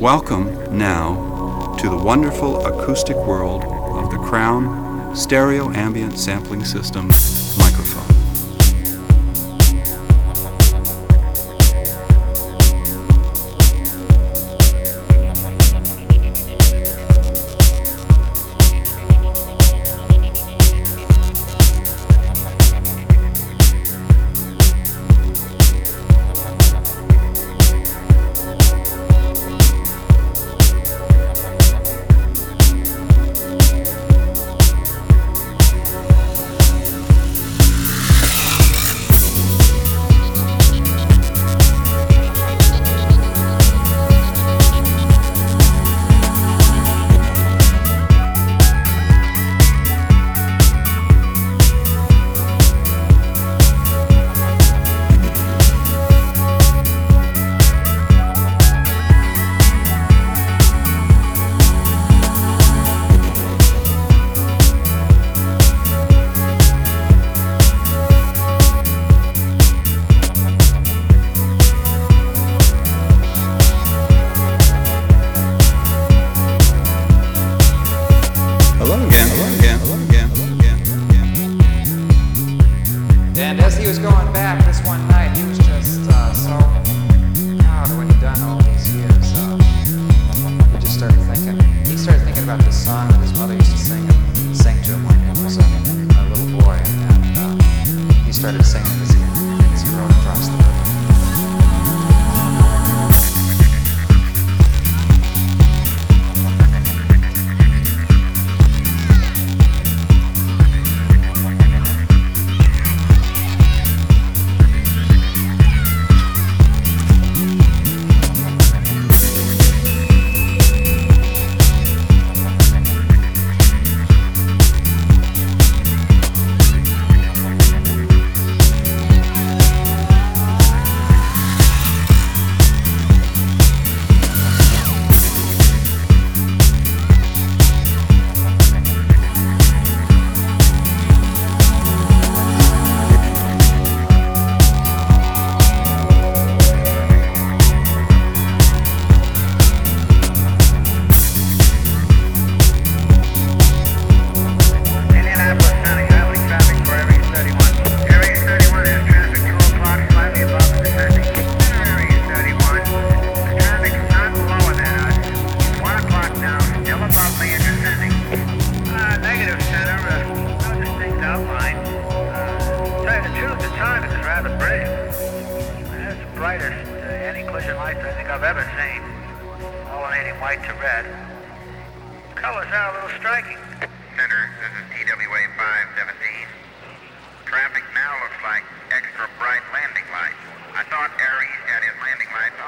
Welcome now to the wonderful acoustic world of the Crown Stereo Ambient Sampling System microphone. Going back this one night, he was just uh, so proud of what he'd done all these years. He just started thinking. He started thinking about this song that his mother used to sing to him when he was a, little boy, and uh, he started singing as brightest uh, anti-collision lights I think I've ever seen. Alternating white to red. Colors are a little striking. Center, this is TWA 517.